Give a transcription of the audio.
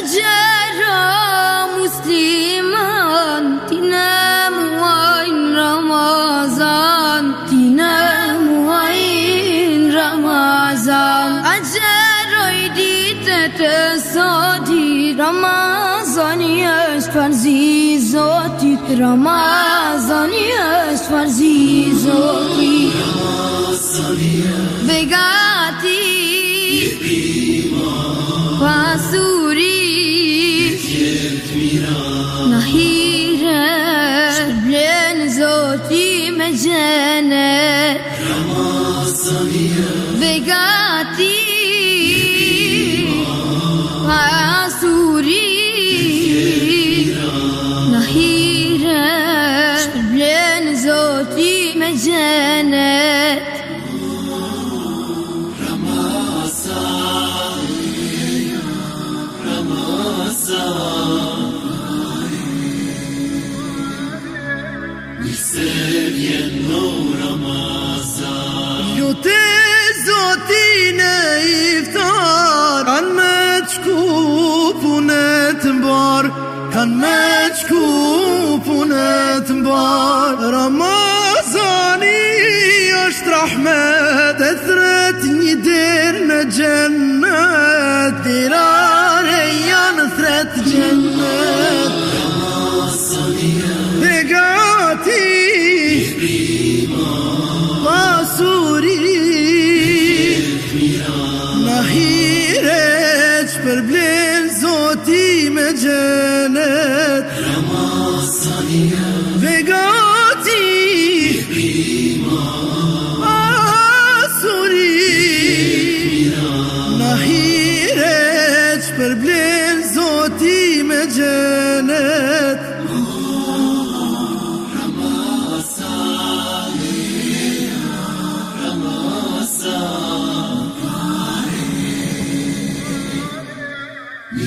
أجرى مسلما تنام وإن رمضان تنام وإن رمضان أجرى يديت تصادي رمضان يشفر زيزوتي رمضان يشفر زيزوتي رمضان يشفر زيزوتي بقاتي نهيرة نهيرة شبلان زوجي مجانا رمى الصغيرة بقاتي عصوري نهيرة شبلان زوجي مجانا Njësevje në Ramazan Jote Zotin e iftar Kan me që punet mbar Kan me që punet mbar Ramazani është rahmet e thret një dir në gjen Per bler zoti me jenet Ramsonia Vegoti Iman Suri Nahi re Per bler zoti me jenet